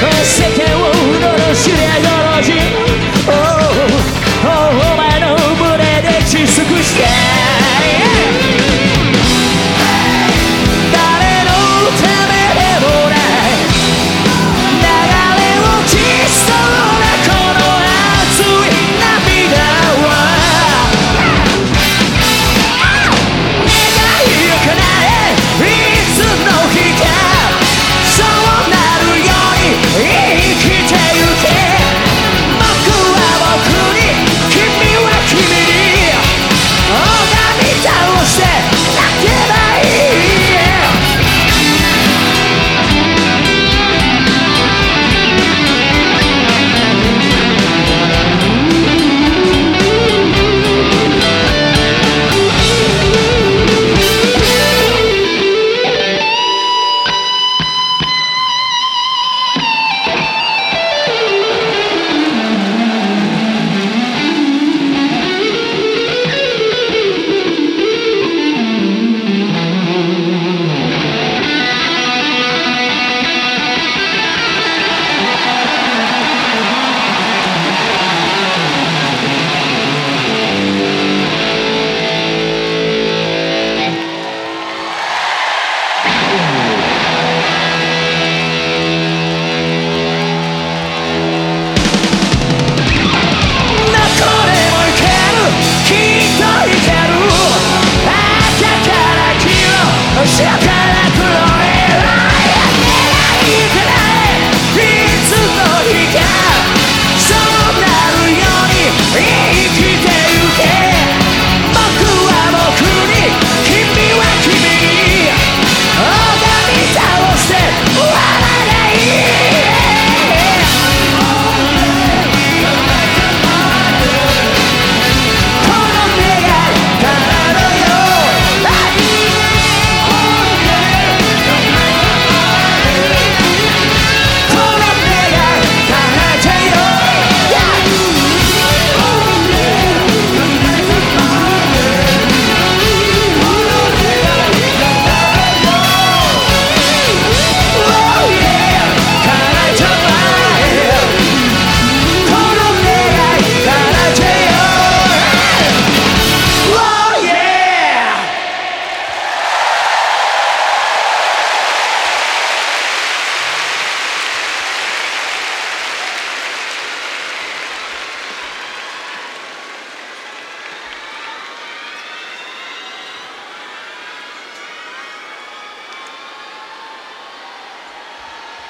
世間をうろろしでのろじ